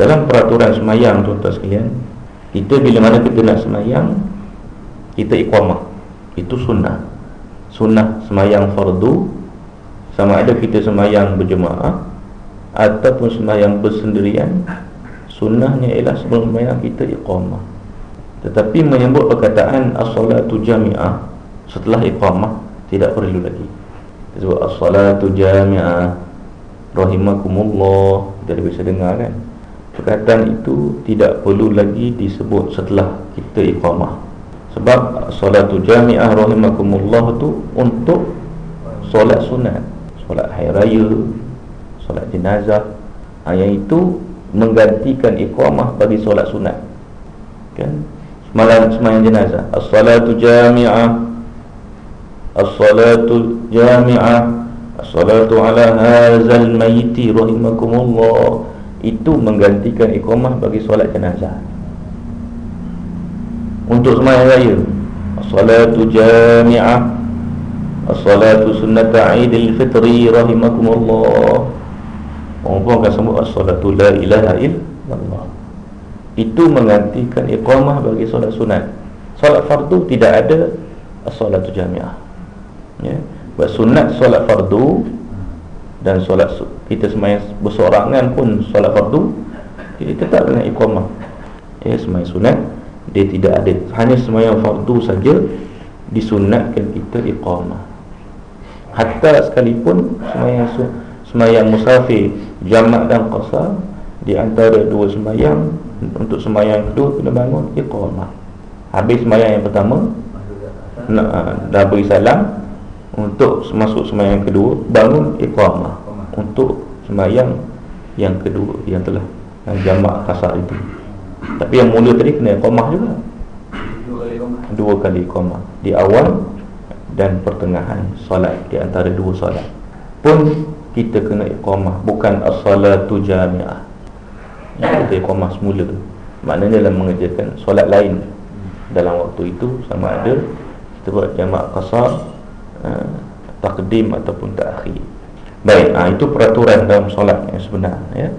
dalam peraturan semayang tuan-tuan sekalian kita bila mana kita nak semayang kita iqamah. Itu sunnah. Sunnah semayang fardu sama ada kita semayang berjemaah ataupun semayang bersendirian sunnahnya ialah sebelum semayang kita iqamah. Tetapi menyebut perkataan as-salatu jami'ah setelah iqamah tidak perlu lagi. Sebab as-salatu jami'ah rahimakumullah. Kita bisa dengar kan perkataan itu tidak perlu lagi disebut setelah kita iqamah. Sebab solatu jami'ah rahimakumullah tu untuk solat sunat. Solat hari raya solat jenazah. Ha, yang itu menggantikan iqamah bagi solat sunat. Kan? Semalam semayang jenazah. As-salatu jami'ah. As-salatu jami'ah. As-salatu ala hazal mayiti rahimakumullah itu menggantikan iqamah bagi solat jenazah. Untuk semayang raya As-salatu jami'ah As-salatu sunnata idil fitri rahimakumullah. Orang pun akan sebut As-salatu la ilaha illallah. Itu menggantikan iqamah bagi solat sunat. Solat fardu tidak ada As-salatu jami'ah. Ya. Buat sunat solat fardu Dan solat kita semayang bersorangan pun solat fardu Kita tetap dengan iqamah. Ya semayang sunat dia tidak ada hanya semayang fardu saja disunatkan kita iqamah. Hatta sekalipun semayang semayang musafir jamak dan qasar di antara dua semayang untuk semayang kedua kena bangun iqamah. Habis semayang yang pertama nak ah, dah beri salam untuk masuk semayang kedua bangun iqamah. Untuk semayang yang kedua yang telah yang jamak kasar itu. Tapi yang mula tadi kena komah juga. Dua kali komah Di awal dan pertengahan solat Di antara dua solat. Pun kita kena iqamah. Bukan as-salatu jami'ah. Kita iqamah semula Maknanya dalam mengerjakan solat lain. Dalam waktu itu sama ada Kita buat jamak kasar uh, Takdim ataupun takhir Baik, ha, itu peraturan dalam solat yang sebenar ya.